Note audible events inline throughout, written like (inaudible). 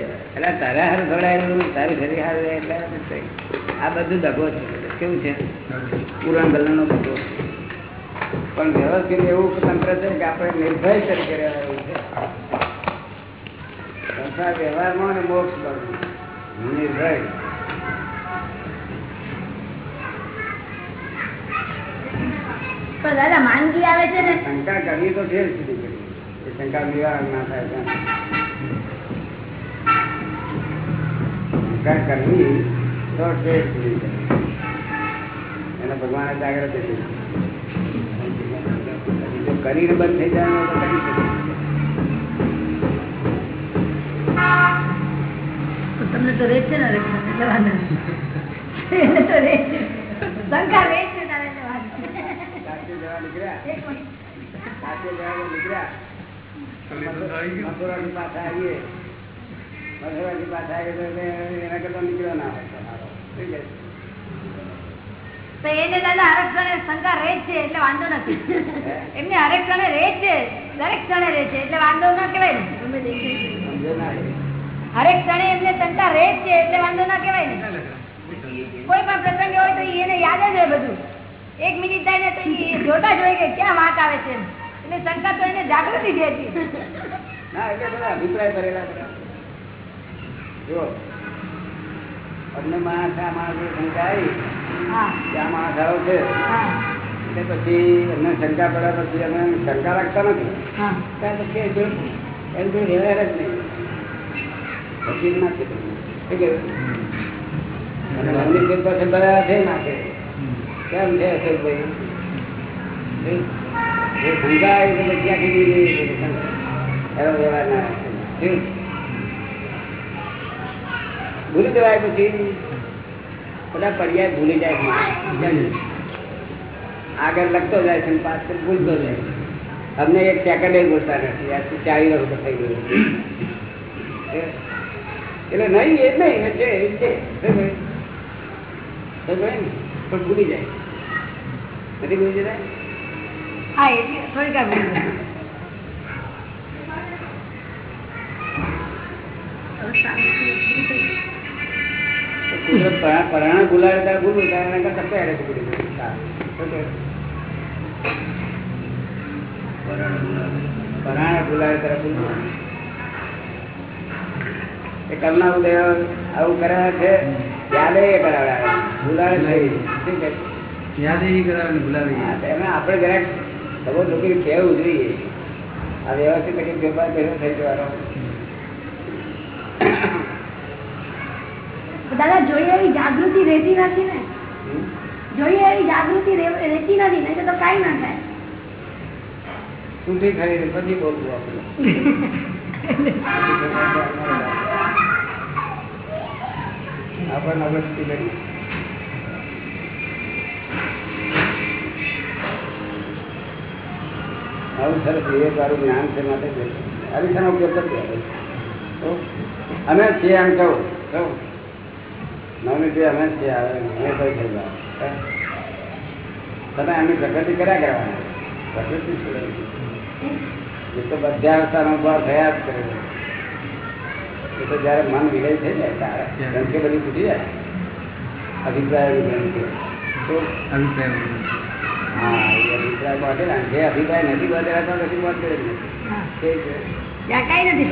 એટલે તારા હારું થોડાયેલું તારું શરીર હારું એટલે આ બધું દગો છે. કેવું છે? પુરાણ ગલનો દગો. પણ વ્યવસ્થિત એવું તંત્ર છે કે આપણે નિર્ભય તરીકે રહેવાનું છે. સંસાર વ્યવહારમાં અને મોક્ષ કરવું નિર્ભય. પણ દાદા માંદગી આવે છે ને? શંકા કરવી તો ફેર સુધી કરી શંકા નિવારણ ના થાય ત્યાં. કરવી તો એને ભગવાન જાગ્રત જો કરીને બંધ થઈ જાય તો કરી શકે. તમને તો રહે છે ને. એને તો રહે છે. શંકા રહે છે તારે જવા નીકળ્યા. સાથે જવા નીકળ્યા. આવીએ. મથુરાથી પાછા એને કરતા નીકળ્યો ના હોય તમારો. શું કહે છે? તો એને દાદા હરેક ક્ષણે શંકા રહે છે એટલે વાંધો નથી. એમને હરેક ક્ષણે રહે છે દરેક ક્ષણે રહે છે એટલે વાંધો ના કહેવાય ને. સમજો ના એ? હરેક ક્ષણે એમને શંકા રહે છે એટલે વાંધો ના કહેવાય ને. કોઈ પણ પ્રસંગ હોય તો એને યાદ જ હોય બધું. એક મિનિટ થાય ને તો જોતા જ હોય કે ક્યાં વાત આવે છે એટલે શંકા તો એને જાગૃતિ છે હતી ના એટલે બધા અભિપ્રાય કરેલા બધા જો. અમને માણસ આ માણસ શંકા આ માણસ આવો છે. એટલે પછી અમને શંકા પડ્યા પછી અમે શંકા રાખતા નથી. ત્યાર પછી જો એમ તો વ્યવહાર જ નહીં. પછી નાખી ચિંતા છે. બધા છે નાખે કેમ છે અશોકભાઈ એ શંકા આવી તો પછી આખી દીધી એનો વ્યવહાર ના રાખે. ભૂલી જવાય પછી. બધા પર્યાય ભૂલી જાય આગળ લખતો જાય છે પાછળ ભૂલતો જાય અમને એક સેકન્ડ બોલતા નથી. આજથી ચાલીસ વખત થઈ ગયું. એટલે નહીં એ જ નહીં એ છે એ જ છે? પણ ભૂલી જાય. નથી ભૂલી જતા? હા એ થોડીક ભૂલી પરાણે બોલાવે ત્યારે ગુરુ એના કરતાં પહેરે? પરાણે બોલાવે ત્યારે ભૂલવું. એ કરુણા ઉદય આવું છે ત્યારે એ કરાવે. નહીં શું તો એમાં આપણે જરાક કહેવું જોઈએ. આ વ્યવસ્થિત થઈ જવાનો. દાદા જોઈએ એવી જાગૃતિ રહેતી નથી ને. જોઈએ એવી જાગૃતિ રહેતી નથી નહીં તો કઈ ના થાય. તૂટી ખરી પછી બોલવું આપણે. આપણને અવસ્થિત કરી આવું સરસ વિવેક વાળું જ્ઞાન છે માટે અરીસાનો ઉપયોગ કરજો અમે છીએ એમ કહું કહું. નવની જે અમે ગયા તમે એમની પ્રગતિ કર્યા કરવાના. પ્રકૃતિ એ તો બધા અવસ્થાનો ઊભા થયા જ કરે. એ તો જયારે મન વિલય થઈ જાય ત્યારે ગ્રંથિ બધી તૂટી જાય. અભિપ્રાય ગ્રંથિ તો અભિપ્રાય હા એ અભિપ્રાય બાંધેલા ને. જે અભિપ્રાય નથી બાંધેલા તો કશું બાંધેલ જ નથી. કાંઈ નથી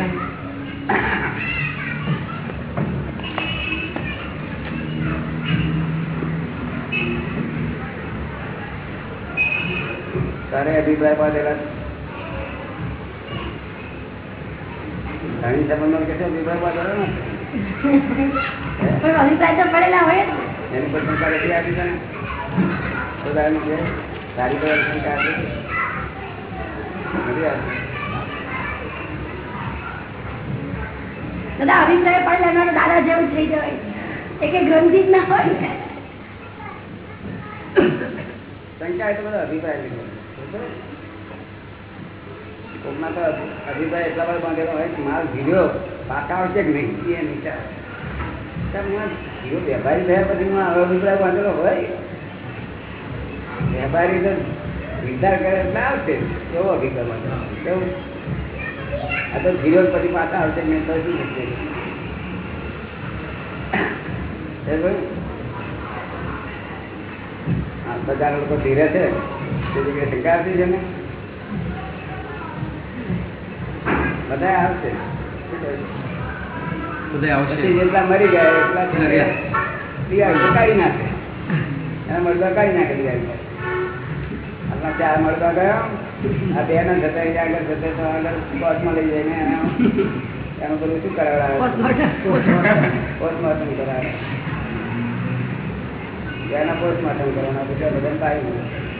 તારે અભિપ્રાય બાંધેલા ઘણી સંબંધો કે છે અભિપ્રાય બાંધેલો ને અભિપ્રાય તો પડેલા હોય. એની પર શંકા નથી આપી તને ઉદાહરણ છે. તારી પર શંકા આપી નથી આપી. દાદા અભિપ્રાય દાદા જેવું થઈ જવાય. એ એક ગ્રંથિ જ ના હોય. શંકા એ તો બધા અભિપ્રાય લીધો. કોકના તો અભિપ્રાય એટલા બધા બાંધેલો હોય કે માલ ભીડ્યો પાકા આવશે કે નહીં, એ નીચા વેપારી થયા પછી આવો અભિપ્રાય બાંધેલો હોય. વેપારી તો વિચાર કરે એટલે આવશે. એવો અભિપ્રાય કેવું? આ તો ભીડો પછી પાછા આવશે, મેં તો શું થશે બધા લોકો ધીરે છે. શંકા આવતી છે ને? બધા આવશે. જેટલા મરી ગયા એટલા છે ને રહ્યા. દિવાળી કાઢી નાખે. એના મળદા કાઢી નાખે દિવાળી આપણા ચાર મળદા ગયો. આ બે ના જતા આગળ જતા તો આગળ કોર્ટમાં લઈ જઈને એનું બધું શું કરાવડાવે? પોસ્ટમોર્ટમ કરાવે. એના પોસ્ટમોર્ટમ કરવાના બધા બધા પાડી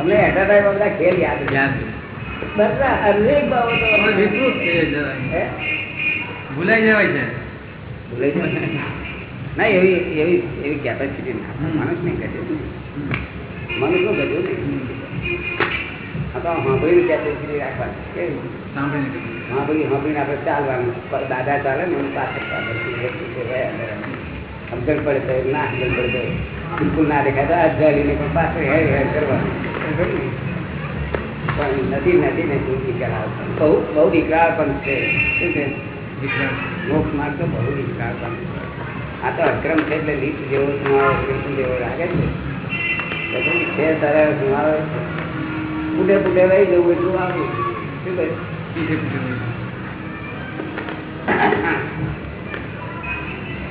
અમને એટા ટાઈમ બધા ખેલ યાદ યાદ બધા અનેક બાબતો વિકૃત છે. ભૂલાઈ જવાય છે. ભૂલાઈ જાય? ના એવી એવી એવી કેપેસિટી ના. માણસ નહીં કરે મનુષ્યનું ગજું નહીં. તો સાંભળીને કેપેસિટી રાખવાની. કેવી સાંભળીને કીધું. સાંભળીને આપણે ચાલવાનું. દાદા ચાલે ને એનું પાછળ સમજણ પડે તો ના સમજણ પડે તો બિલકુલ ના દેખાય. તો હાથ જાળીને પણ પાછળ હેર હેર કરવાનું? પણ નથી નથી ને શું દીકરા બહુ બહુ વિકરાળ પણ છે. શું છે? મોક્ષ માર્ગ તો બહુ વિકરાળ પણ છે. આ તો અક્રમ છે એટલે લીપ જેવો સુમાવો કૃષ્ણ જેવો લાગે છે. બધું છે તારે સુમારો ફૂટે ફૂટે રહી જવું એટલું આવ્યું શું કહે?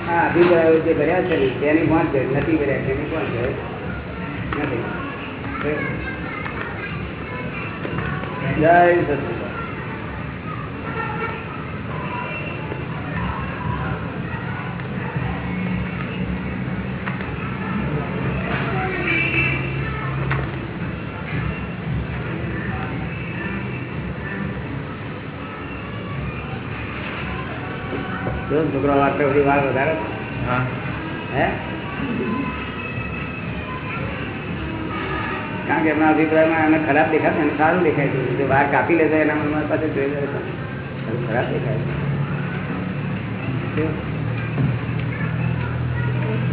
હોય. અભિપ્રાયો જે કર્યા છે તેની કોણ છે, નથી કર્યા તેની કોણ છે નથી જય સચિદાનંદ. જો છોકરા વાત બધી વાર વધારે. હા. હે? કારણ કે એમના અભિપ્રાયમાં એને ખરાબ દેખાય એને સારું દેખાય છે. જો વાર કાપી લેતા એના મનમાં પાસે જોઈ લે ખરાબ દેખાય છે.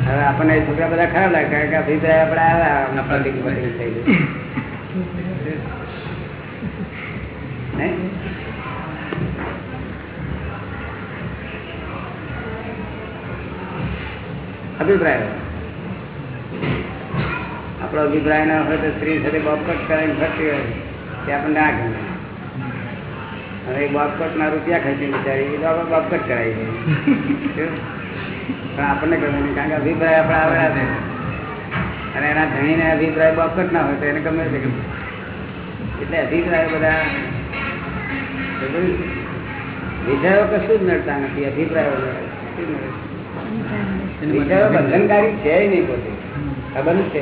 હવે આપણને છોકરા બધા ખરાબ લાગે કારણ કે અભિપ્રાય આપણે આવ્યા આપણા થઈ ગયું (laughs) નહીં? અભિપ્રાય આપણો અભિપ્રાય ના હોય તો સ્ત્રી સાથે બોપકટ કરાવીને ફરતી હોય તે આપણને ના ગમે. હવે બોપકટ ના રૂપિયા ખર્ચી બિચારી, એ તો આપણે બોપકટ કરાવી દઈએ. પણ આપણને ગમે નહીં, કારણ કે અભિપ્રાય આપણા આવેલા છે. અને એના ધણીને અભિપ્રાય બોપકટ ના હોય તો એને ગમે છે એટલે અભિપ્રાય બધા વિષયો કશું જ નડતા નથી, અભિપ્રાયો. શું નડે? બંધનકારી છે નહીં પોતે. સંબંધ છે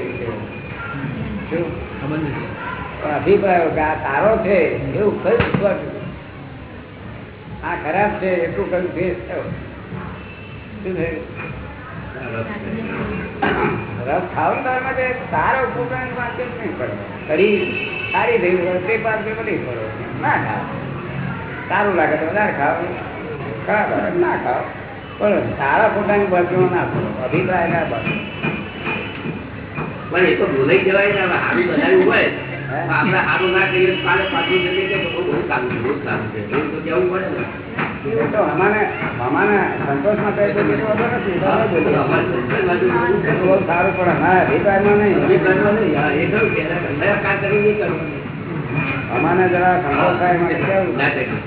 અભિપ્રાયો કે આ સારો છે એવું કઈ વિશ્વાસ આ ખરાબ છે એટલું કયું દ્વેષ થયો. શું થયું? રસ ખાવ ને તારા માટે સારો છોકરાની પાસે નહીં પડે. કરી સારી થઈ તે પાસે નહીં પડો. ના ખાવ સારું લાગે તો વધારે ખાવ ખરાબ લાગે ના ખાવ પણ સારા ખોટાની બાજુ ના અભિપ્રાય ના બાજુ પણ એ તો ભૂલાઈ જવાય ને હારું બનાવ્યું હોય. આપણે સારું ના કહીએ કાલે પાછું જઈએ કે બહુ સારું બહુ સારું છે. એવું તો કેવું પડે ને? તો સંતોષ તો બીજો નથી. બહુ સારું પણ અમારા અભિપ્રાયમાં નહીં. નહીં. એ કે કરી નહીં જરા સંતોષ થાય માટે કેવું.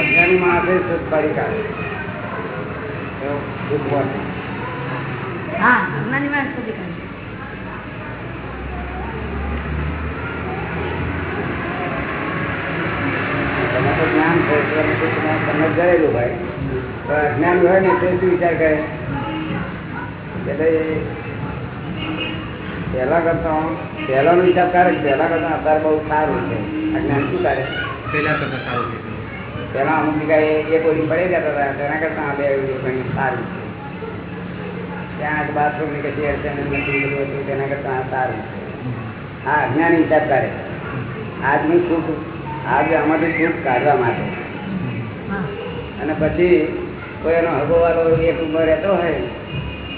અજ્ઞાની માણસે સુખ કરી કાઢે એવું દુઃખ હોય. હા અજ્ઞાની માણસ સુધી કરે. તમે તો જ્ઞાન છે એટલે તમે તો તમે ભાઈ. પણ અજ્ઞાન હોય ને તે શું વિચાર કરે? કે ભાઈ પહેલા કરતા પહેલાનો વિચાર કરે પહેલા કરતા અત્યારે બહુ સારું છે. અજ્ઞાન શું કરે પહેલા કરતા સારું છે. પહેલાં અમુક જગ્યાએ એક ઓલી પડી જતા હતા તેના કરતા આ બે ઘણી સારું છે. ત્યાં બાથરૂમની કશી અડચણ નથી હતું તેના કરતા આ સારું છે. હા અજ્ઞાન વિચાર કરે આજનું સુખ આજે આમાંથી સુખ કાઢવા માટે. હા. અને પછી કોઈ એનો હગોવાળો એક ઊભો રહેતો હોય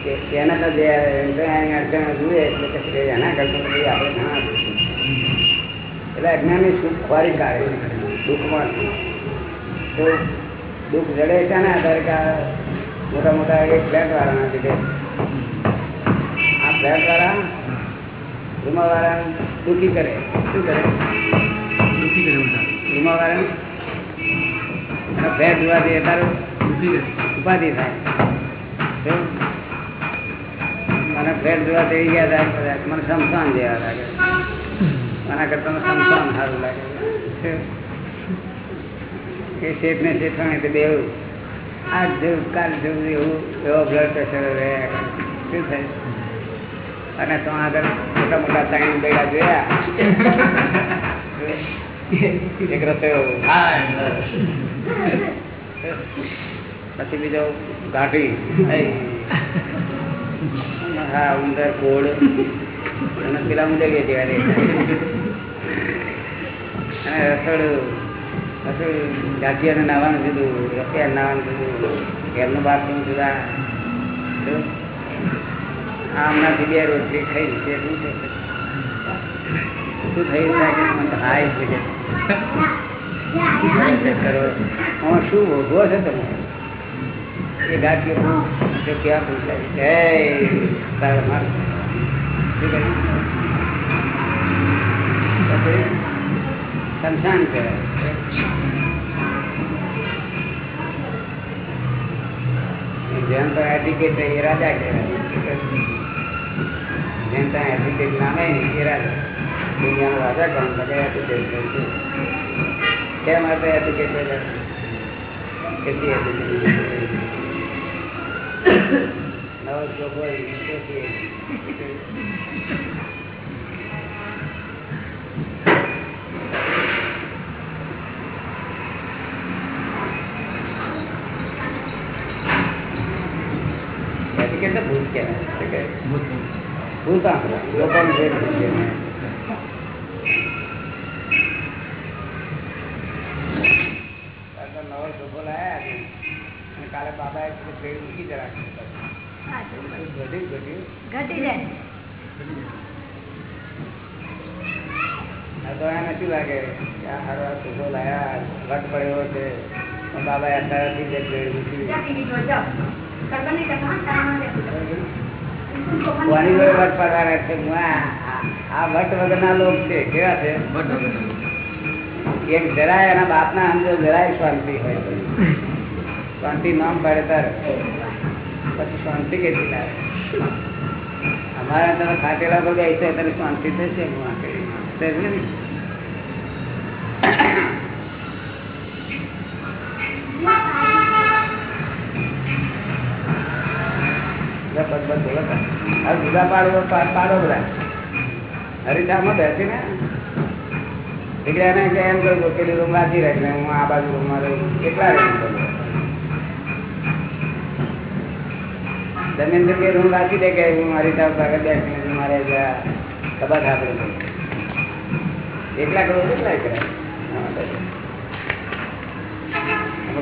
કે એને તો જે અડચણ જુએ એટલે પછી એના કરતા આપણે ઘણા એટલે અજ્ઞાની સુખ ખોરી કાઢે દુઃખમાં તો દુઃખ જડે છે ને આધારે કે મોટા મોટા એક ફ્લેટ વાળાના લીધે આ ફ્લેટ વાળા રૂમા વાળા દુઃખી કરે. શું કરે? દુઃખી કરે બધા. વાળા અને ફ્લેટ તારું ઉપાધિ થાય? મને ફ્લેટ જોવા થઈ ગયા થાય મને સમસાન જેવા લાગે આના કરતા સમસાન સારું લાગે એ શેઠ ને શેઠાણી તો બેવ આજ જેવું, કાલ જેવું એવું, એવો બ્લડ પ્રેશર રહે. શું થાય? અને તો આગળ મોટા મોટા તાણી બેડા જોયા. એક રસ્તો પછી બીજો ગાંઠી હા ઉંદર ગોળ અને પેલા ઉંદર ગયા ત્યારે અને રસોડું રસોડું ગાંઠિયાને નાવાનું કીધું રસિયા નાવાનું કીધું ઘરનું બાથરૂમ જુદા શું? આ હમણાંથી બે રોટલી ખાઈ છે શું છે શું થયું છે કે મને તો હાય છે કે કરો આમાં શું ભોગવો છે તમે એ ગાંઠિયો તો ક્યાં પૂછાય છે તારે મારે શું કર્યું પછી શમશાન કહેવાય જેમ તો એટિકેટ એ રાજા કહેવાય જેમ તો એટિકેટ નામે ને એ રાજા દુનિયાનો રાજા કોણ? તો એપ્લિકેશન છે. કેમ માટે એપ્લિકેશન કેટલી એપ્લિકેશન નવો તો ભૂત કહેવાય? ભૂત આંકડો. લોકોને જે ભૂત કહેવાય. આ તો નવો ચોખ્ખો લાયા છે. અને બાબા પેડ મૂકી જરા. ઘટ્યું. ઘટી જાય. આ તો એને શું લાગે? કે આ હારો આ લાયા વટ પડ્યો છે. પણ બાબાએ અત્યારથી જ પેડ મૂકી જાતી જો જાઓ કરવાની કરવાની કરવાની કોની જોડે વટ પડવાના છે? આ- આ વટ વગરના લોક છે. કેવા છે? એક જરાય એના બાપના અંદર જરાય શાંતિ હોય. શાંતિ નામ પાડે તારે. પછી શાંતિ કેટલી લાગે અમારા તમે ખાટેલા પર છે તને શાંતિ થશે કરી? બધા જુદા પાડો બધા. એમ કહ્યું કે રૂમ રાખી ને હું આ બાજુ રૂમમાં રહું. કેટલા રહું જમીન કે રૂમ રાખી દે કે હું મારી સાહેબ આગળ બેસીને મારે ખબર આપણે એકલા કરો, કેટલા કરે?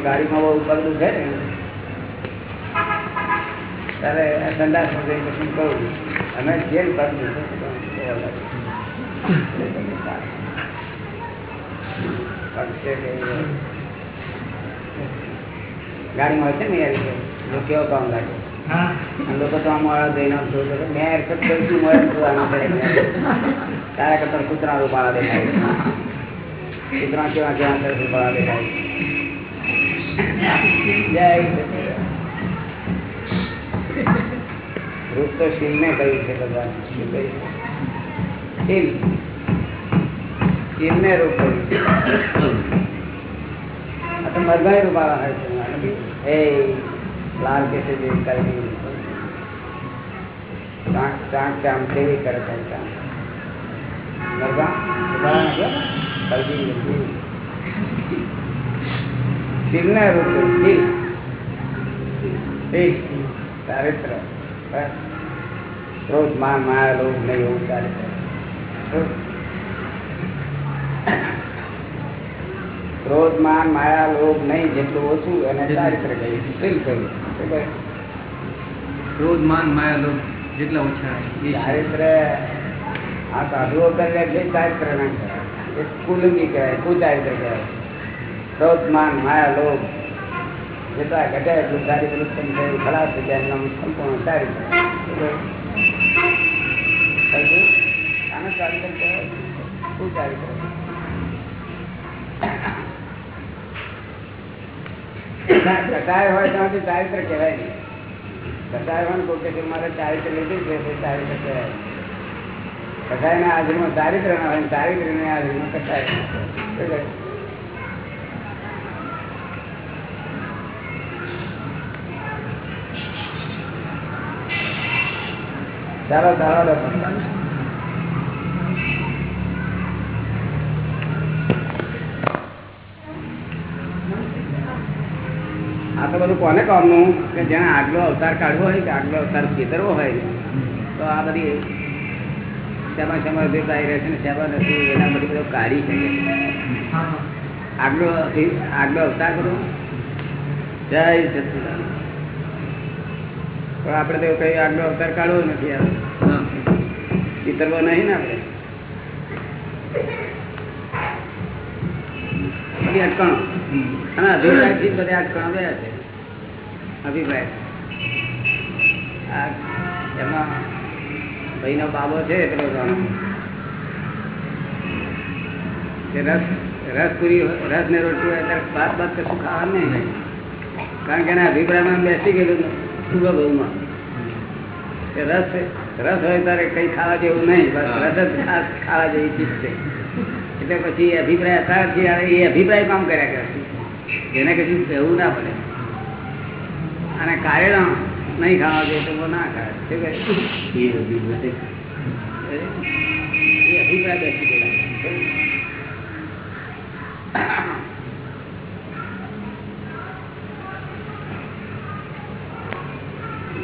ગાડીમાં બહુ પગલું છે ને. તારે સંદાસ પછી કહું અમે જેલ પગલું ગાડીમાં હોય છે ને યાર કેવો કામ લાગે લોકો તો આમ વાળા જોવે કે મેં accept કર્યું છું, મળે કરે. તારા કરતા કૂતરા રૂપાળા દેખાય કૂતરા હોય છે. લાલ કેસે જે કરવી ચાંક ચાંક ચામ કેવી કરે છે નથી હોતા? કલગી નથી. શિવને રૂપ શિવ. ચારિત્ર. માયા લોભ નહીં, એવું ચારિત્ર? ક્રોધ માન માયા લોભ નહીં જેટલું ઓછું એને ચારિત્ર કહ્યું શીલ કહ્યું ક્રોધ માન માયા લોભ જેટલા ઓછા. ચારિત્ર આ સાધુઓ કરે એટલે ચારિત્ર ના કહેવાય. એ કુલંગી કહેવાય કુચારિત્ર કહેવાય. ક્રોધ માન માયા લોભ જેટલા ઘટે એટલું ચારિત્ર ઉત્પન્ન થયું ખરાબ થઈ જાય એમનું સંપૂર્ણ ચારિત્ર આને ચારિત્ર કહેવાય? કુચારિત્ર કટાય હોય તો ચારિત્ર કહેવાય નહીં. કટાય હોય કોઈ કે મારે ચારિત્ર લીધું છે, તે ચારિત્ર કહેવાય. કટાય ના હાજરીમાં ચારિત્ર ના હોય ચારિત્રની હાજરીમાં કટાય? ચાલો ચાલો. તો બધું કોને કામનું? કે જેને આગલો અવતાર કાઢવો હોય કે આગલો અવતાર ચેતરવો હોય તો આ બધી શેમાં શેમાં અભિપ્રાય રહે છે ને શેમાં નથી એના બધી બધું કાઢી શકે. આગલો આગલો અવતાર બધો? જય સચિદાન પણ આપણે તો કઈ આગલો અવતાર કાઢવો નથી આવે હા ચિતરવો નહીં ને આપણે. બધી અટકણો. અને અભિપ્રાયથી જ બધા અટકણો ગયા છે. અભિપ્રાય. આ એમાં ભાઈનો બાબો છે પેલો રસ રસ પૂરી રસ ને રોટલી ત્યારે ભાત ભાત કશું ખાવાનું નહીં કારણ કે એના અભિપ્રાયમાં બેસી ગયેલું સુગર બહુમાં. રસ રસ હોય ત્યારે કઈ ખાવા જેવું નહીં રસ જ ખાવા જેવી ચીજ છે. એટલે પછી અભિપ્રાય આવે એ અભિપ્રાય કામ કર્યા કરે? જેને કશું કહેવું ના પડે. અને કારેલા નહીં ખાવા જોઈએ તો ના ખાય. શું કહે? અભિપ્રાય. બેસી ગયેલા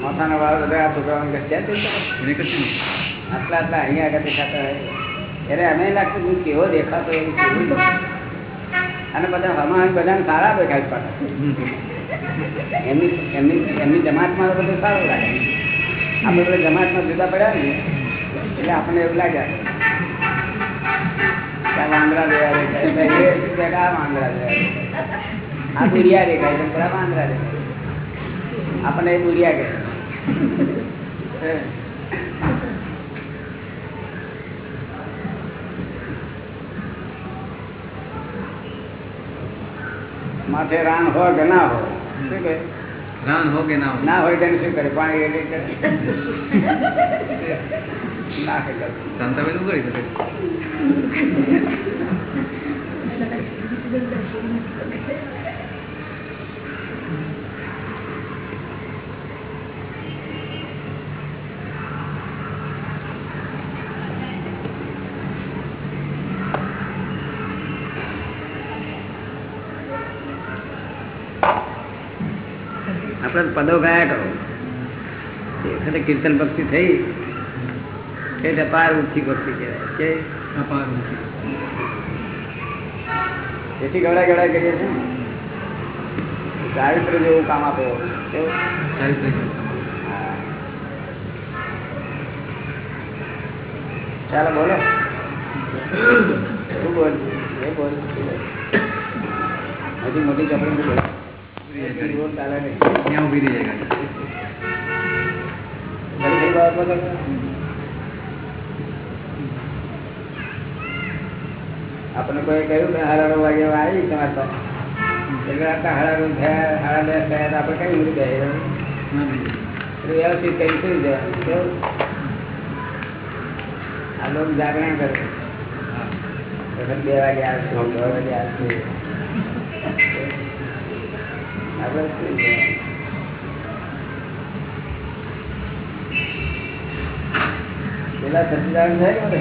માથાનો વાળ બધા છોકરાઓને આટલા આટલા અહીંયા આગળ દેખાતા હોય. અમે લાગતું હું કેવો દેખાતો એવું કેવું અને બધા હમણાં બધાને સારા દેખાય પાછા. એમની જમાતમાં બધું સારું લાગે. આપણે બધા જમાતમાં જુદા પડ્યા ને, એટલે આપણને એવું લાગ્યા બુરિયા કહે. માથે રાન હોય કે ના હોય? શું કહે? રાન હો કે ના હો ના હોય તેને શું કરે? પાણી રેડી ના કરે શું કરી શકે. આપણે પદો ગયા કરો. એ વખતે કીર્તન ભક્તિ થઈ. એટલે અપાર ઊંચી ભક્તિ કહેવાય. કે? અપાર ઊંચી. જેથી ગવડા ગવડા કરીએ છીએ ને. ચારિત્ર જેવું કામ આપે. એવું. કેવું. ચાલો બોલો. શું બોલ? એ બોલ. હજી મોટી ચોપડી બોલ. રહી જાય. આપણે કોઈ કહ્યું કે હારારો વાગે આવી તમારે એટલે આટલા થયા હારા બે થયા તો આપણે કઈ રીતે વ્યવસ્થિત કઈ સુઈ જવાનું આ લોકો જાગરણ કરે. બે વાગે આવશે દોઢ વાગે આવશે. આપણે સુઈ જવાનું. પેલા સચિદાનંદ છે કે બધે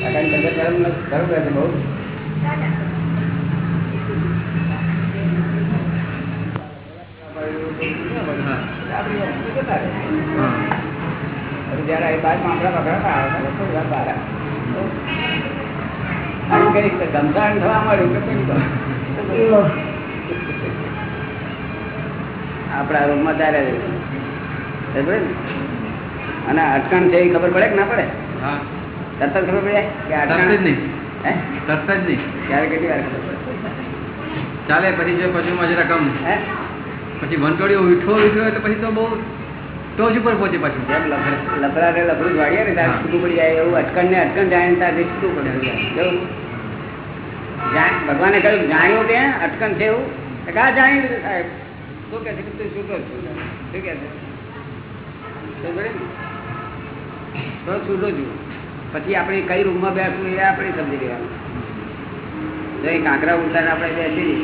કાકાની તબિયત ખરાબ ન- ખરાબ રહેશે બહુ હા. આપણી વસ્તુ જતા રહે. હા. હવે જયારે અહીં બાદ આંકડા પકડાતા આવે તો થોડી વાર બહાર આવે. તો આમ કરી ગમસાણ થવા મળ્યું કે પેલું તો. આપણા રૂમમાં ચાલે છે અને અટકણ છે એ ખબર પડે કે ના પડે? તરત જ ખબર પડે કે તરત જ નહીં. તરત જ નહીં. ત્યારે કેટલી વાર ખબર પડે? ચાલે પછી જો પશુમાં જરા કમ હે? પછી વંટોળીઓ વીઠો ઉઠો એટલે પછી તો બહુ ટોચ ઉપર પહોંચે પાછું. જેમ લફડ- ને લફડું વાળીએ ને ત્યારે છૂટું પડી જાય એવું અટકણ ને અટકણ જાય ને ત્યારથી છૂટું પડે ભગવાને કહ્યું જાણ્યું કે અટકણ છે એવું. કા જાણી લીધું સાહેબ. શું કે છે કે તું છૂટો છું. શું કે છે? તો છૂટો છું. પછી આપણે કઈ રૂમમાં બેસવું એ આપણે સમજી ગયા. જો એ કાંકરા ઉતાર આપણે બેસી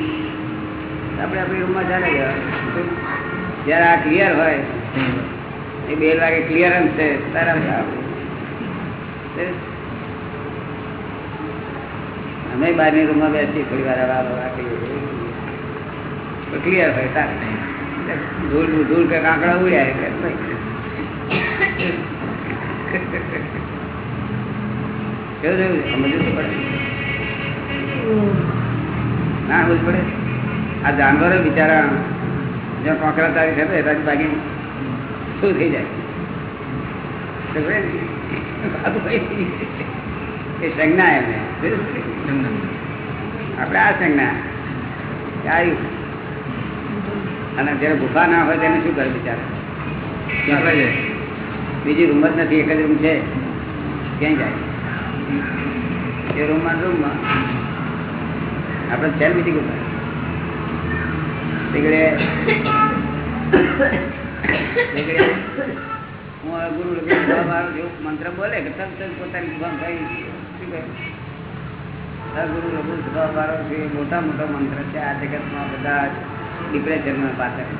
આપણે આપણી રૂમમાં ચાલે ગયા જ્યારે આ ક્લિયર હોય, એ બે વાગે ક્લિયરન્સ છે ત્યારે આપણે. અમે બહારની રૂમમાં બેસીએ થોડી વાર આવા કરીએ ક્લિયર હોય તારે ધૂળ ધૂળ કે કાંકડા ઉડ્યા એટલે ના સમજ પડે. આ જાનવરો બિચારા જ્યાં કોકરા તારી થતો એનાથી ભાગી શું થઈ જાય? એ સંજ્ઞા એમને. આપણે આ સંજ્ઞા. કે આવ્યું અને જ્યારે ગુફા ના હોય તેને શું કરે બિચારા? બીજી રૂમ જ નથી, એક જ રૂમ છે. ક્યાંય જાય? એ રૂમમાં રૂમ રૂમમાં આપણે છે બીજી નીકળે હું ગુરુ જેવું મંત્ર બોલે કે તરત પોતાની ગુફા ભાઈ, શું કહે? ગુરુ લઘુ સભા વાળો મોટા મોટા મંત્ર છે, આ જગતમાં બધા ડિપ્રેશનમાં પાછળ.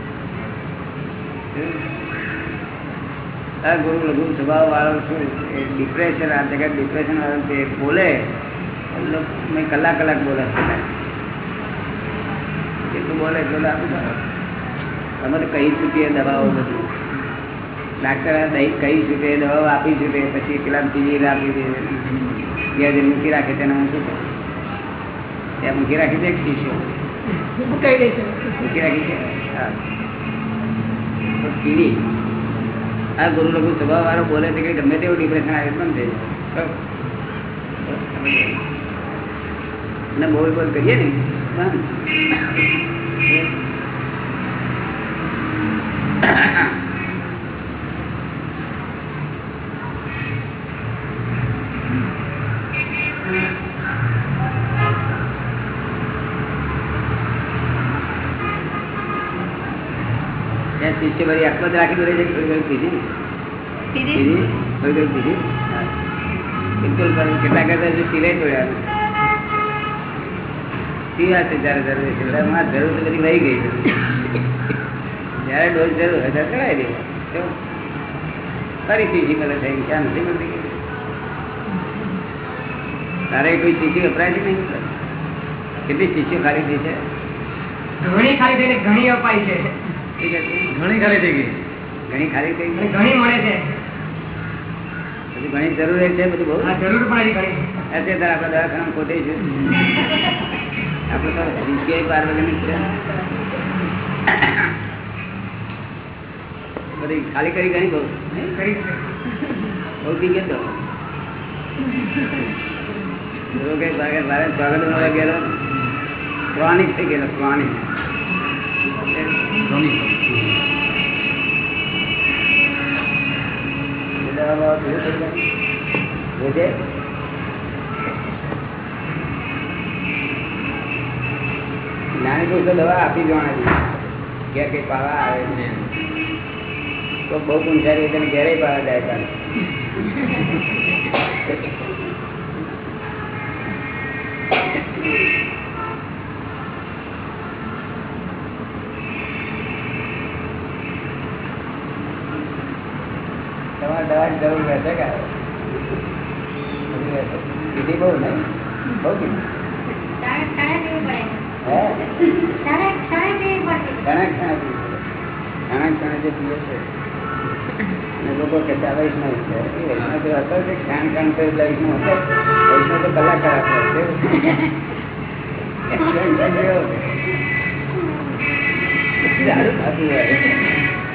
ગુરુ લઘુ સ્વભાવ વાળો છું, એ ડિપ્રેશન આ જગત ડિપ્રેશન વાળો છે બોલે મેં કલાક કલાક બોલે એટલું બોલે એટલું તો કહી ચૂકીએ દવાઓ બધું? ડાક્ટર દહીં કહી ચૂકે દવાઓ આપી શકે પછી પેલા બીજી આપી દે ત્યાં જે મૂકી રાખે તેને હું શું કરું? ત્યાં મૂકી રાખી દે શીશો કહી દઈશું કીડી આ ગુરુ લઘુ સ્વભાવ વાળો બોલે છે કે ગમે તેવું ડિપ્રેશન આવે પણ થઈ અને બોલ બોલ કરીએ ને હા. શિષ્ય બધી આત્મા જ રાખી દે છે થોડી ઘણી પીધી પીધી? પીધી? થોડી ઘણી પીધી? બિલકુલ કેટલા કરતા હજુ સિલાઈ તોડ્યા પીવા છે જ્યારે જરૂર છે માં જરૂર તો બધી વહી ગઈ જ્યારે ડોઝ જરૂર હોય ત્યારે ચડાવી દેવો. કેવું? ફરી શીશી થઈ ક્યાં નથી મળતી? તારે કોઈ શીશી વપરાય છે નહીં? કેટલી શીશીઓ ખાલી થઈ છે? ઘણી ખાલી થઈને ઘણી અપાય છે. ઘણી ખાલી થઈ ગઈ. ઘણી ખાલી થઈ ગઈ. ઘણી મળે છે. ઘણી જરૂર છે બધું બહુ? જરૂર ઘણી. અત્યારે દવાખાના ખોટે છે. આપણે તો બાર વાગ્યાની છે. બધી ખાલી કરી ઘણી બહુ? કરી બહુ થઈ ગયો તો કઈ મારે સ્વાગત ગયેલો. ક્રોનિક થઈ ગયેલો ક્રોનિક. નાની પુરુષો દવા આપી જવાના છે ક્યાં કઈ પાવા આવે છે તો બહુ પૂંછારી તેને ઘેરે પાવા જાય પાછી. તમારે દવાની જરૂર રહેશે કે? કીધી બહુ નહીં. બહુ કીધી. ઘણા ક્ષણે છે. ઘણા ક્ષણે જે પીએ છે. અને લોકો કે છે આ વૈષ્ણવ છે. વૈષ્ણવ જો હતો કે ક્ષણ ક્ષણ તો વૈષ્ણવ હતો તો કલાકાર.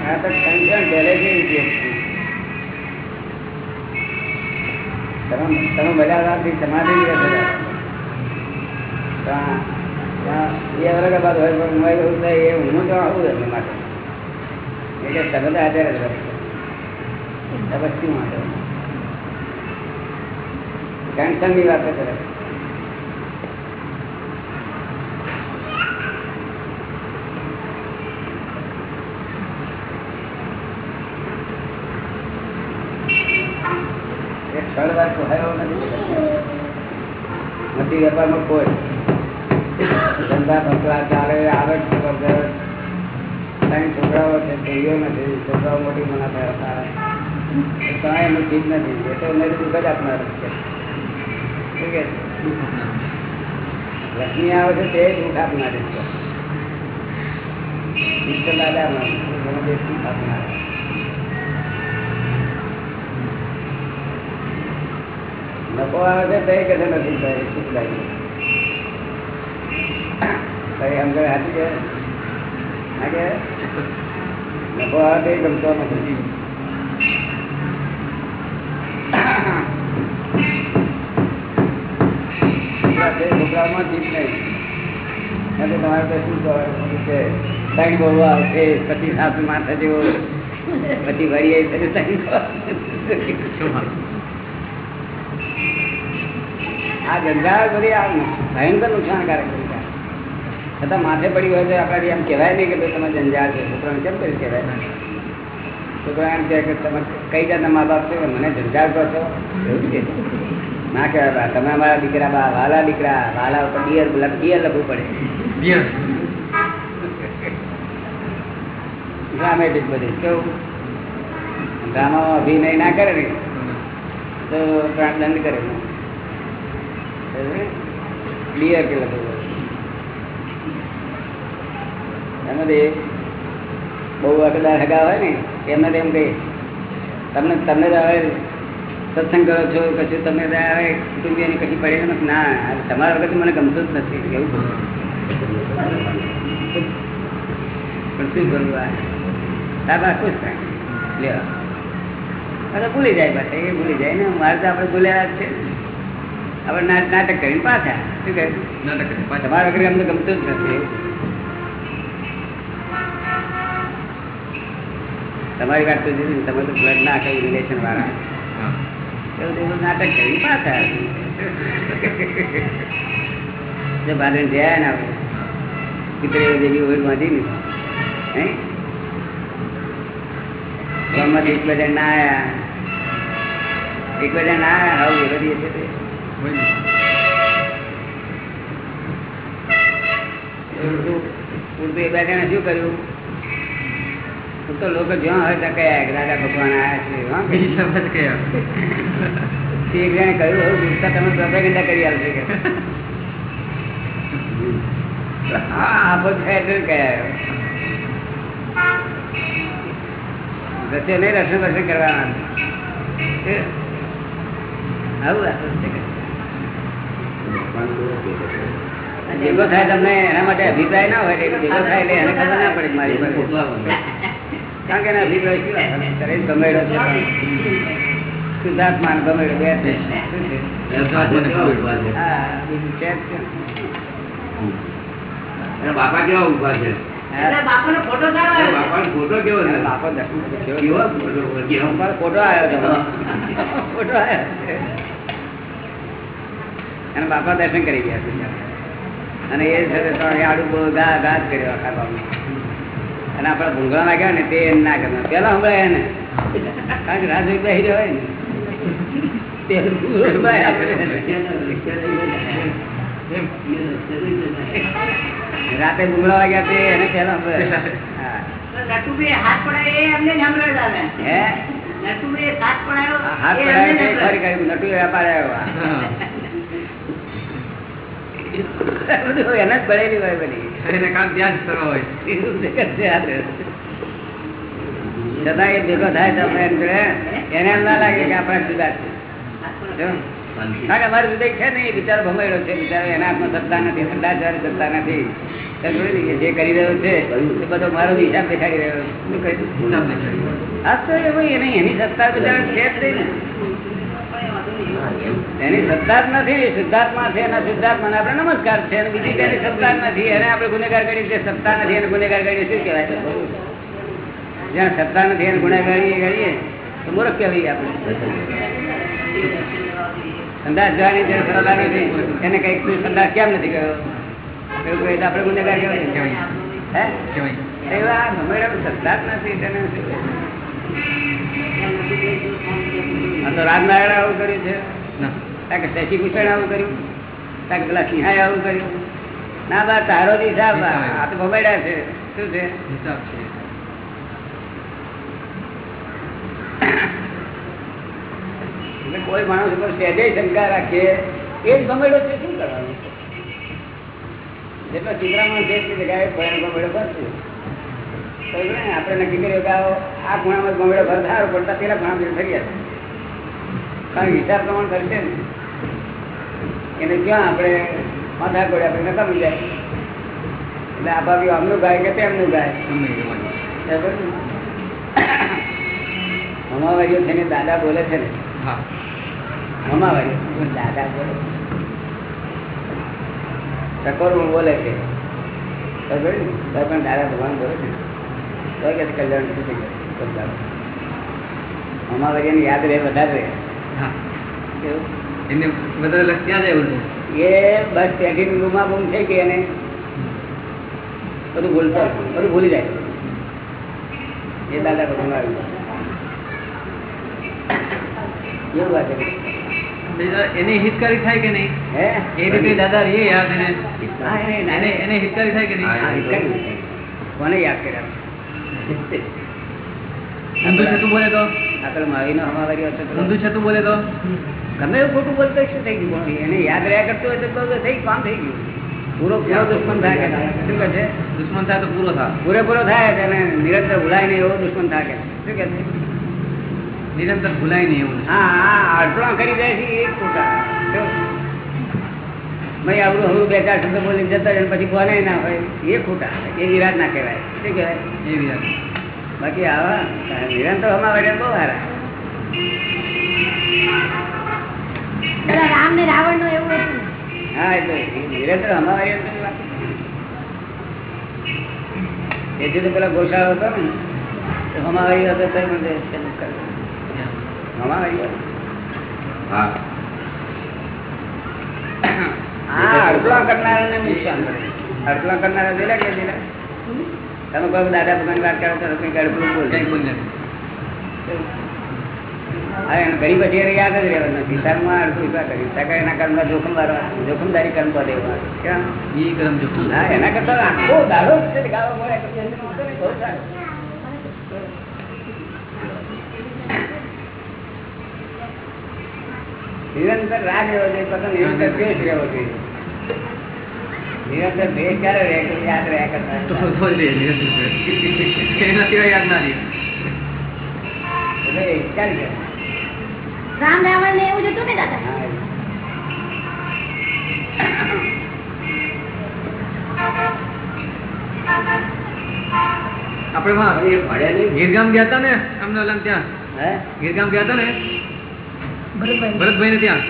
આ તો પહેલેથી જ તમે રાતથી સમાધિ જ રહેશે. ત્યાં- ત્યાં બે વર્ષ બાદ હોય પણ મોબાઈલ એવું થાય એ હું તો આવું એમના માટે એટલે તમે તો જ રહો. માટે ટેન્શનની વાતો વાર નથી. વેપારમાં કોઈ. ધંધા ધંધા ચાલે, આવે છે વગર. છોકરાઓ છે, ભાઈઓ નથી. છોકરાઓ મોટી મના થયા સારા. કાંઈ એનું ઠીક નથી. એ તો એમને દુઃખ જ આપનાર છે. ઠીક છે? લક્ષ્મી આવે છે તે દુઃખ આપનાર છે. દાદા આપનાર નફો આવે છે તે કે નથી થાય? શું લાગે કઈ અંદર હાથી કે? ના કે? નફો આવે તે ગમતો નથી તમારે શું કહેવાય છે ત્રણ બહુ આવશે, પછી સાસુ માથે જેવો, પછી વળી આવી પછી બહુ. આ જંજાળ બધી આ ભયંકર નુકસાનકારક છે. છતાં માથે પડી હોય તો આપણાથી એમ કહેવાય નહીં કે ભાઈ તમે જંજાળ છે. છોકરાને કેમ કરી કહેવાય? છોકરા એમ કહે કે તમે કઈ જાતના મા બાપ છો? કે મને જંજાળ કરો છો. એવું કે ના કહેવાય તમે અમારા દીકરા બા વાલા દીકરા વાલા ઉપર ડિયર ડિયર લખવું પડે. બિયર. ડ્રામેટિક બધી કેવું? ડ્રામામાં અભિનય ના કરે ને તો દંડ કરે. ક્લિયર કે એમાંથી બહુ અકદાર હગા હોય ને એમને એમ કહે, તમને તમને હવે સત્સંગ કરો છો, કશું તમને હવે કુટુંબીઓની કશી પડે ના તમારા વખત મને ગમતું જ નથી, એવું કહું. પણ શું કરવું આ? દાદા ખુશ થાય લ્યો. ભૂલી જાય પાછા, એ ભૂલી જાય ને, મારે તો આપણે ભૂલ્યા જ છે. નાટ- નાટક કરીને પાછા. શું કહે? નાટક. તમારા વગર અમને ગમતું જ નથી. તમારી વાત તો જુદી ને, તમે તો બ્લડ ના કહ્યું રિલેશન વાળા. એવું નાટક કરી પાછા. જો ભાગીને રહ્યા ને કીતરે જેવી હોય બાંધી ને હે? ગામમાંથી એક બધા ના આયા. એક બધા ના હાવ એ બધી છે તે. હોય ને. ઉલટું ઉલટું એ બેઠાને શું કર્યું હું તો લોકો જ્યાં હોય ત્યાં કયા રાજા ભગવાન આવ્યા છે? બીજી શબ્દ કયા એક જણે કહ્યું હોય ઉલટા તમે પ્રોપેગેન્ડા કરી આવશે કે હા કયા નહીં રસન રસન કરવાના આવું કે. ભેગો થાય. તમને એના માટે અભિપ્રાય ના હોય ભેગો થાય એટલે એને ખબર ના પડે મારી કારણ કે એના અભિપ્રાય બે શું? એના બાપા કેવા ઊભા છે? એટલે બાપાનો ફોટો આવ્યો. છે. બાપાનો ફોટો? કેવો? આવ્યો ફોટો આવ્યો છે. એના બાપા દર્શન કરી ગયા છે. અને એ આડું બહુ ઘા ગા જ કર્યો આખા બાપુ અને આપણા ભૂંગળા નાખ્યા ને તે ના કરતા. પેલા સંભળાય ને કારણ કે રાજુ બેસી રહ્યો હોય ને. રાતે ભૂંગળા વાગ્યા તે એને પેલા સંભળાય. હાથ પડાય એ એમને પડાયો પડાયો નટુ વેપાર આવ્યો. (laughs) એને જ ભરેલી હોય બધી. કામ ત્યાં જ કરવા હોય. એવું જગત છે આ તો. છતાં એ ભેગો થાય તો આપણે એમ કહે, એને એમ ના લાગે કે આપણા જુદા છે કારણ કે અમારું હૃદય છે ને એ બિચારો ભમાયેલો છે. બિચારો એના હાથમાં સત્તા નથી ઠંડા સત્તા નથી. જે કરી રહ્યો છે એ બધો મારો હિસાબ દેખાડી રહ્યો. શું હિસાબ તો એની એની સત્તા બધા છે જ નહીં. એની સત્તા નથી સિદ્ધાર્થમાં છે એના સિદ્ધાર્થમાં આપણે નમસ્કાર છે અને બીજી તેની સત્તા નથી એને આપણે ગુનેગાર કરી છીએ સત્તા નથી એને ગુનેગાર કરીએ શું કહેવાય જ્યાં સત્તા નથી એને ગુનેગાર કરીએ તો મૂર્ખ કહેવાય આપણે સંદાસ જવાની જે સત્તા નથી એને કંઈક તું સંદાસ કેમ નથી કહ્યો એવું કહે આપણે ગુનેગાર કહેવાય કહેવાય. હે. એવા ગમેડા સત્તા જ નથી તેને? આ તો રાજનારાયણ આવું કર્યું છે ના. કારણ કે શશી ભૂષણ આવું કર્યું કારણ પેલા સિંહાએ આવું કર્યું. ના બા તારો હિસાબ. આ તો ભમેડ્યા છે. શું છે? હિસાબ છે. કોઈ માણસ ઉપર સહેજે શંકા રાખે એ જ ભમેડો છે શું કરવાનું? જેટલો ચિત્રામાં જે જગ્યાએ ભયાનક ભમેડો ભરશે આપણે નક્કી કર્યું કે આવો આ ખૂણામાં ગમેડો ભરતા પડતા પેલા ખૂણા ફરી જશે કારણ હિસાબ પ્રમાણ કરશે ને. એને ક્યાં આપણે માથા કોડે આપણે નકામી જાય એટલે આ બાજુ આમનું ગાય કે તેમનું ગાય? હમાવારીઓ છે ને દાદા બોલે છે ને. હા. દાદા બોલે ટકોર બોલે છે? પણ દાદા ભગવાન બોલે છે તો કે કલ્યાણ શું થઈ ગયું? હમાવારીઓને યાદ રહે વધારે રહે. હા. કેવું? એને બધા ક્યાં જાય ઉલટું એ બસ પેઢીની રૂમમાં ગુમ છે કે એને બધું ભૂલતો બધું ભૂલી જાય. એ દાદા બધું આવ્યું એવું વાત બીજા હિતકારી થાય કે નહીં? હે? એ રીતે દાદા રે યાદ એને. એને એને એને હિતકારી થાય કે નહીં? એ. કોને યાદ કર્યા? ઊંધું છતું બોલે તો? આ પેલો માવીનો હમાવારી. ઊંધું છતું બોલે તો? ગમે એવું ખોટું બોલતો શું થઈ ગયું? પણ એને યાદ રહ્યા કરતો હોય તો થઈ કામ થઈ ગયું. પૂરો પૂરો દુશ્મન થાય શું કહે છે? દુશ્મન થાય તો પૂરો થાય. પૂરેપૂરો થાય અને નિરંતર ભૂલાય નહીં એવો દુશ્મન થાય કે શું કહે છે? નિરંતર ભૂલાય નહીં એવું. હા હા અડપણા કરી જાય છે એ ખોટા. ભાઈ આવડું હવે બે ચાર શબ્દ બોલીને જતા રહે પછી બોલે ના હોય એ ખોટા. એ વિરાટ ના કહેવાય. શું કહેવાય? એ વિરાટ. બાકી આવા નિરંતર અમારે બહુ સારા રામ ને રાવણનું એવું હતું હા એટલે અમારે તો પેલા ગોસાળો હતો ને હમાવારી હતો તો મને પેલું કર્યું. હમાવારી હા. હા અડપણા કરનારાને નુકસાન કરે? અડપણા કરનારા દેલા કે દેલા? તમે કહો દાદા ભગવાન વાત કરો તો કઈ અડકલું બોલ કઈ બોલ ઘડી પછી યાદ જ રહેવાનું નથી. કર્મમાં અડધું કર્યું સકાળ એના કર્મમાં જોખમ જોખમદારી કર્મ કરમ જો હા એના કરતા આખો દાડો જ ગાળો બહુ સારું. નિરંતર રાગ રહેવો જોઈએ પછી નિરંતર દ્વેષ રહેવો જોઈએ. નિરંતર દ્વેષ ક્યારે રહે? યાદ રહ્યા કરતા. એના સિવાય યાદ ના રહે. એટલે. રામ રાવણ ને એવું જ હતું ને દાદા? આપણે માં એ ભણ્યા નહીં ગીરગામ ગયા હતા ને અમને ત્યાં? ગીરગામ ગયા હતા ને? ભરતભાઈ. ને ત્યાં?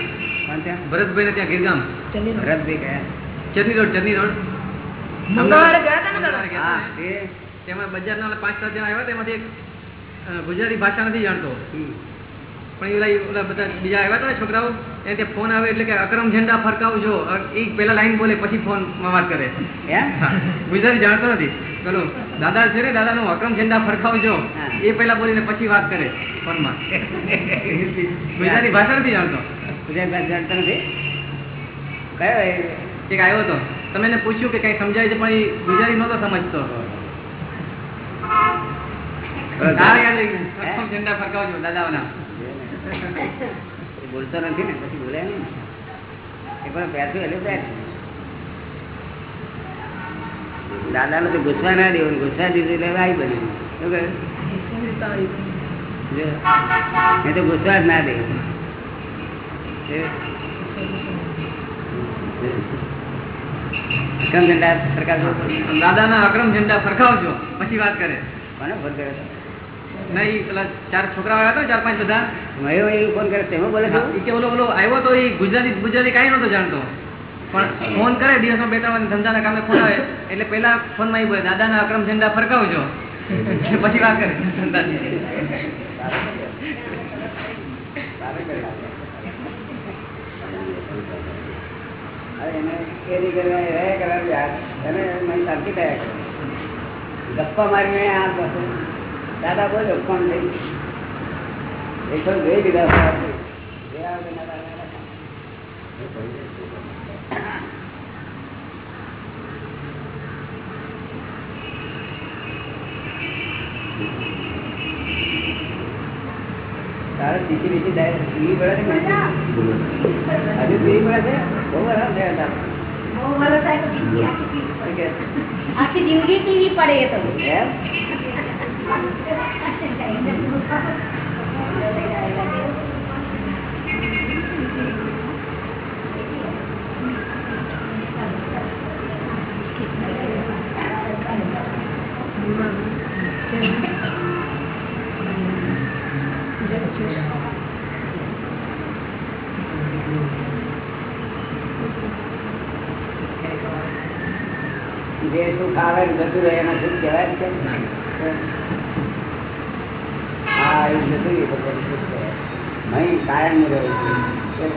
ભરતભાઈ ને ત્યાં ગીરગામ? ભરતભાઈ ગયા. રોડ ચટણી રોડ. તેમાં બજારના પાંચ સાત જણા આવ્યા તેમાંથી એક ગુજરાતી ભાષા નથી જાણતો. પણ એ ઓલા બધા બીજા આવ્યા હતા ને છોકરાઓ એને ત્યાં ફોન આવે એટલે કે અક્રમ ઝંડા ફરકાવજો. એ પેલા લાઈન બોલે પછી ફોનમાં વાત કરે? ગુજરાતી જાણતો નથી. પેલો દાદા છે ને દાદાનો અક્રમ ઝંડા ફરકાવજો. એ પેલા બોલીને પછી વાત કરે ફોનમાં ગુજરાતી ભાષા નથી જાણતો. ગુજરાતી ભાષા જાણતા નથી? કયો એક આવ્યો હતો. તમે એને પૂછ્યું કે કઈ સમજાય છે પણ એ ગુજરાતી નહોતો સમજતો. ઝંડા ફરકાવજો દાદાઓના. એ બોલતો નથી ને પછી બોલે નહીં એ પણ પેસું એટલે પેસું દાદાને તો ગુસ્સા ના દેવાનું ગુસ્સા દીધું એટલે આવી બન્યું. શું. તો ગુસ્સા જ ના દે અક્રમ ઝંડા સરકાર દાદા ના અક્રમ ઝંડા સરખાવજો પછી વાત કરે. કોને ફોન કર્યો? નહીં પેલા ચાર છોકરા આવ્યા હતા ચાર પાંચ બધા. મયો એવું ફોન કરે તેમાં બોલે કે ઓલો ઓલો આવ્યો તો એ ગુજરાતી ગુજરાતી કાંઈ નહોતો જાણતો. પણ ફોન કરે દિવસમાં બે ત્રણ ધંધાના કામે ફોન આવે. એટલે પહેલા ફોનમાં એ બોલે દાદાના અક્રમ ઝંડા ફરકાવજો. પછી વાત કરે. એને કેરી કરવા યાર. એને મને શાંતિ થયા. ગપ્પા મારીને આ બસ. દાદા બોલો કોણ લઈ એક લઈ લીધા. તારે બીજી બીજી ડાયરેક્ટ પીવી પડે ને? હજુ પીવી પડે છે બહુ આરામ થયા હતા બહુ વરસ થાય આખી જિંદગી પીવી પડે તો એમ? જે સુખ ને જતું રહે એના સુખ કહેવાય છે? હા જોઈએ તો નહીં, કાયમનું રહેવું છે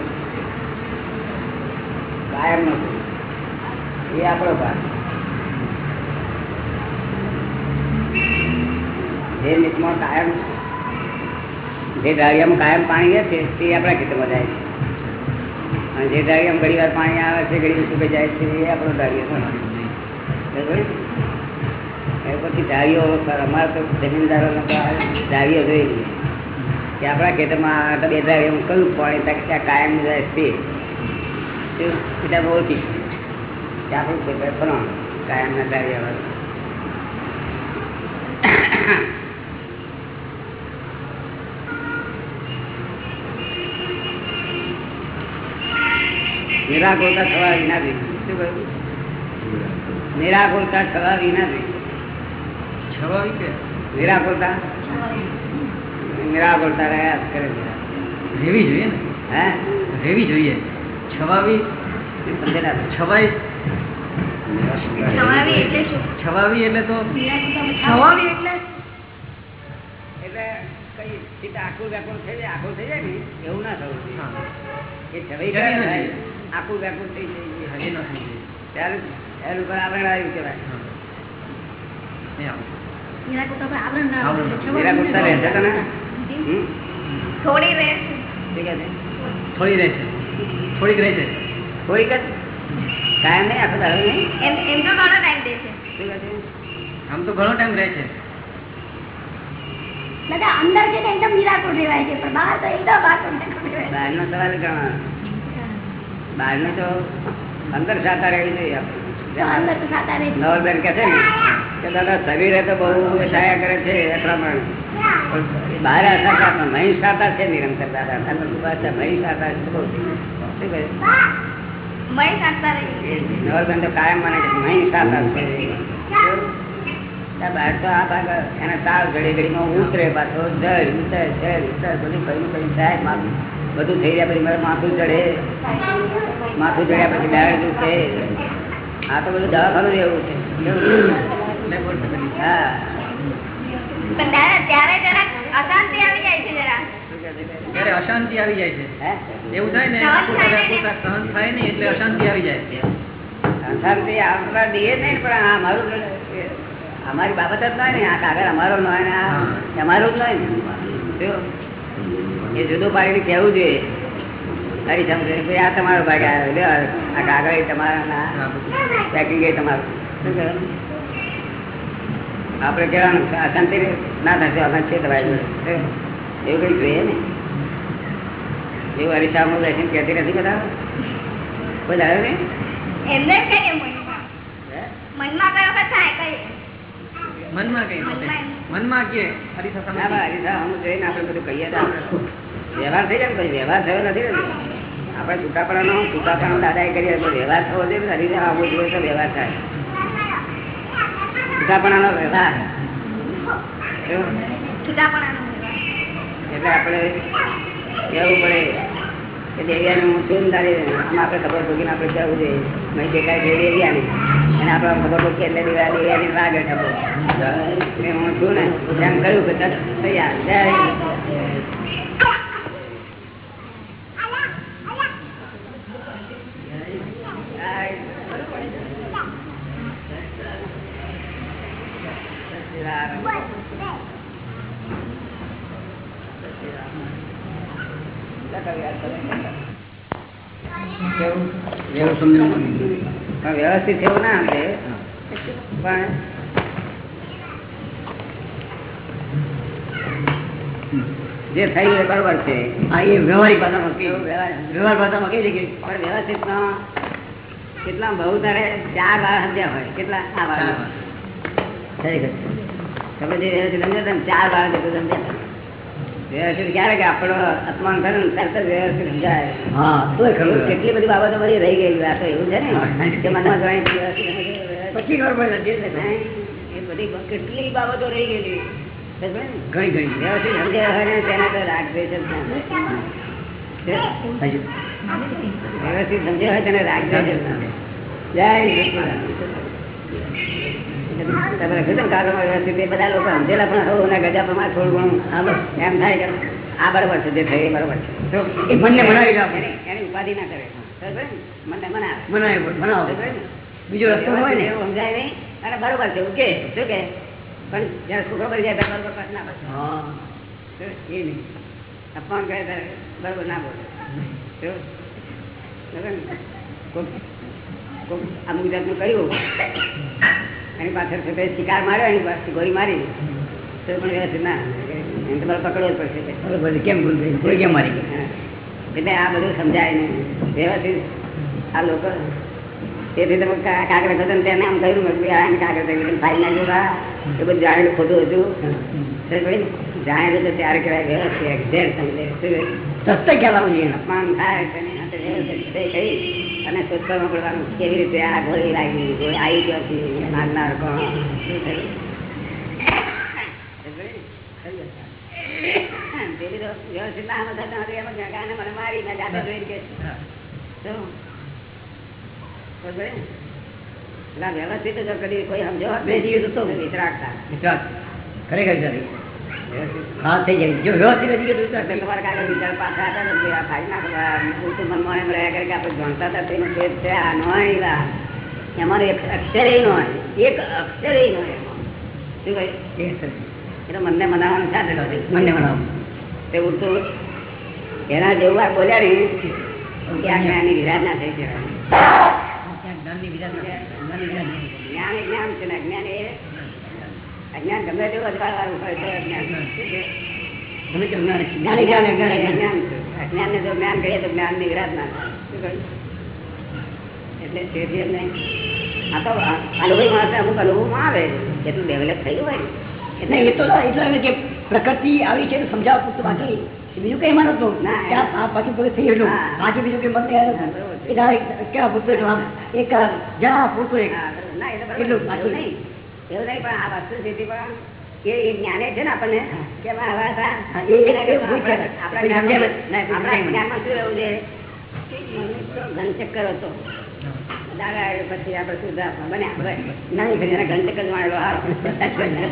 કાયમ નથી. એ આપણો ભાગ જે મિતમાં કાયમ જે ડાળિયામાં કાયમ પાણી છે, તે આપણા ખેતરમાં જાય છે. અને જે ડાળિયામાં ઘણી વાર પાણી આવે છે ઘડી સુકાઈ જાય છે, એ આપણો ડાળિયો બરાબર? એ પછી ધારીઓ અમારે તો જમીનદારો ધારીઓ જોઈ લઈએ કે આપણા ખેતરમાં બે બે હું કયું પાણી તક ત્યાં કાયમ જાય તે તે બહુ ઓછી કે આપણું ખેતર પણ કાયમના ધારીઓ નિરાકુરતા થવા વિના જોઈએ શું કહ્યું? નિરાકુરતા થવા વિના કે નિરાકુરતા નિરાકુરતા રહ્યા કરે રેવી જોઈએ ને? હે? રેવી જોઈએ. છવાવી? છવાઈ? છવાવી એટલે છવાવી એટલે તો છવાવી? એટલે? એટલે કઈ ચિત્ત આખું વ્યાકુળ થઈ જાય? આખું થઈ જાય ને? એવું ના થવું એ છવાઈ. આખું વ્યાકુળ થઈ જાય. ત્યારે એનું પર આપણે આવ્યું કહેવાય. રહેશે થોડીક થોડીક જ? કાયમ નહીં આખો દાડો નહીં? એમ તો ઘણો ટાઈમ દે છે? આમ તો ઘણો ટાઈમ રહે છે. દાદા અંદર છે એકદમ નિરાકુર રહેવાય છે પણ બહાર તો એકદમ બહારનો સવાલ ગણવાનો બહારનો તો અંદર સાતા રહેવી જોઈએ આપણે. નવલબેન કે છે ને કે દાદા શરીરે તો બહુ છાયા કરે છે અથડામણ બહાર પણ મહી સાતા છે નિરંતર દાદા. મહી સાતા છે બહુ નવલબેન તો કાયમ મને મહી સાતા છે. બહાર તો આ ભાગ એના તાવ ઘડી ઘડીમાં ઉતરે પાછો જળ ઉતર જળ ઉતર બધું કયું કયું થાય માથું બધું થઈ ગયા પછી મારે માથું ચડે માથું ચડ્યા પછી દાળ દુખે. આ તો બધું દવાખાનું એવું છે. હા. અશાંતિ આવી જાય છે જરા શું કહે છે? ત્યારે અશાંતિ આવી જાય છે. હે? એવું થાય ને સહન થાય દાદા નહીં. પોતા સહન થાય નહીં એટલે અશાંતિ આવી જાય અશાંતિ આપણા દે નહીં પણ આ અમારું અમારી બાબત જ નહીં ને. આ કાગળ અમારો નહીં હોય ને આ તમારું જ નહીં ને. એ જુદું પાડીને કહેવું જોઈએ. ભાઈ આ તમારો ભાગ આવ્યો. લ્યો આ કાગળ તમારા ના. હા. પેકિંગ તમારું. શું આપણે કહેવાનું અશાંતિ ના થશે અમે છે તમારી જોડે એવું કંઈ જોઈએ ને? એવું અરીસામાં બેસીને કહેતી નથી બધા કોઈ દાડો નહીં? એમને મનમાં. કયો મનમાં કઈ થાય કઈ. મનમાં કઈ મનમાં. કે ના બા, હરીસા, આમ જોઈને આપણે બધું કહીએ તો વ્યવહાર થઈ જાય ને પછી. વ્યવહાર થયો નથી ને નો છૂટાપણાનો છૂટાપણો દાદાએ કરીએ તો વ્યવહાર થવો જોઈએ શરીરે આવવો જોઈએ તો વ્યવહાર થાય. છૂટાપણા નો વ્યવહાર. એટલે આપણે કહેવું પડે? કે દેવિયાને હું શું તારે આમાં આપણે ખબર પડીને આપણે કહેવું જોઈએ. મેં જે કાંઈ છે દેવિયાની. અને આપણે ખબર પડી એટલે દેવા દેવિયાની વાગે ખબર કે હું છું ને એમ કહ્યું કે તૈયાર જય કેવું એવું સમજણ પણ વ્યવસ્થિત થયું ના આપણે પણ જે થયું એ બરોબર છે આ એ વ્યવહારિક ભાષામાં વ્યવહાર ભાષામાં કહી શકીએ પણ વ્યવસ્થિત કેટલા બહુ તારે ચાર વાર સમજ્યા હોય કેટલા આ વાર તમે જે સમજો ચાર વાર સમજ્યા વ્યવસ્થિત ક્યારે કે આપણો અપમાન કરે ને તરત જ વ્યવસ્થિત સમજાય. કેટલી બધી બાબતો બધી રહી ગયેલી આ એવું છે ને? કે મનમાં પછી ખબર એ બધી કેટલી બાબતો રહી ગયેલી? ઘણી ઘણી. વ્યવસ્થિત સમજ્યા હોય ને તેને તો રાગ દ્વેષ વ્યવસ્થિત સમજ્યા હોય તેને રાગ દ્વેષ. જય. તમે લખ્યું કાગળમાં વ્યવસ્થિત બધા લોકો સમજેલા પણ હવે ઓના ગજા પ્રમાણે થોડું ઘણું એમ થાય કે આ બરોબર છે જે એ બરોબર છે. એ મનને મનાવી દે એની એની ઉપાધિ ના કરે. મનને મનાવે. બીજો રસ્તો હોય ને. એવું સમજાય નહીં. અને બરોબર છે ઓકે શું કે? પણ જયારે છોકરો જાય બરોબર પાછું ના હા. એ નહીં. ફોન કરે ત્યારે બરોબર ના બોલે. અમુક જાતનું કર્યું. એની પાછળ છે શિકાર માર્યો એની પાછળ ગોળી મારી તો પણ વ્યવસ્થિત ના એને તમારે પકડવો જ પડશે. કેમ ભૂલ થઈ? કોઈ કેમ મારી. એટલે આ બધું સમજાય ને વ્યવસ્થિત આ લોકો તેથી તમે કા- કાગળ હતો ને તેને આમ કહ્યું મેં. કાગળ એટલે ફાઇલ નાખ્યું કા એ બધું જાણેલું ખોટું હતું. જાણેલું તો ત્યારે કહેવાય વ્યવસ્થિત ઝેર સમજે. સસ્તા? સસ્તે જોઈએ અપમાન થાય કહી અને શોધવામાં પડવાનું કેવી રીતે આ ગોળી લાગી ગોળી આવી ગયો છે માગનાર કોણ? વ્યવસ્થિત કોઈ સમજો હતો. ખરેખર. હા થઈ જાય જો વ્યવસ્થિત હજી તો એટલે તમારા કાકા બિચારા પાછા હતા ને આ ફાઈ નાખવા ઉલટું મનમાં એમ રહ્યા કરે કે આપણે ભણતા હતા તેનો ભેદ છે. આ નોય. એમાં એક અક્ષરે નો એક અક્ષરે નો એમાં. શું કહ્યું? એટલે મનને મનાવવાનું સાથે મનને બનાવો તે ઉડતું એના જેવું આ બોલ્યા ને કે આ જ્ઞાનની વિરાજ ના થઈ જવાની જ્ઞાન જ્ઞાન છે ને જ્ઞાન એ અજ્ઞાન ગમે તેવું હોય તો અજ્ઞાન. જો જ્ઞાન તો ના? એટલે તેથી આ તો અનુભવી અમુક અનુભવમાં આવે. એટલું ડેવલપ થયું હોય. એટલે એ તો એટલા કે પ્રકૃતિ આવી છે તો સમજાવવા પૂરતું બાકી. બીજું કઈ માનો આ પાછું બધું થઈ ગયું બાકી બીજું કઈ મત કેવા પૂરતું એટલું એક જા પૂરતું એક એટલું બાકી. નહીં. એવું નહીં, પણ આ વસ્તુ સ્થિતિ પણ એ જ્ઞાને છે ને આપણને કે. આપણા જ્ઞાનમાં- નહીં, નહીં. શું રહેવું છે ઘનચક્કર હતો પછી આપણે શુદ્ધાત્મા બન્યા હવે કરી ઘનચક્કર માણેલો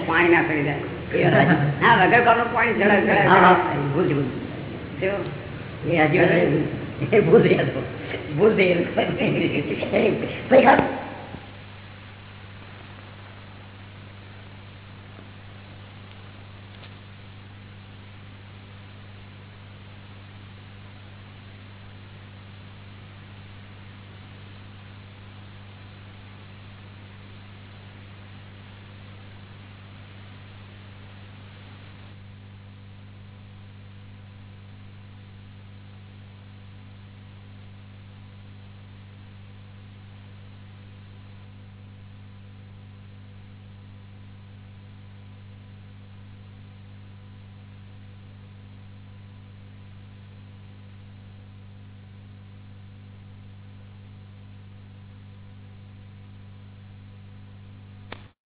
પાણી ના ચડી જાય હા વગર કામનું પાણી ચડાવ હા હા ભૂલ ભૂલ ભૂલ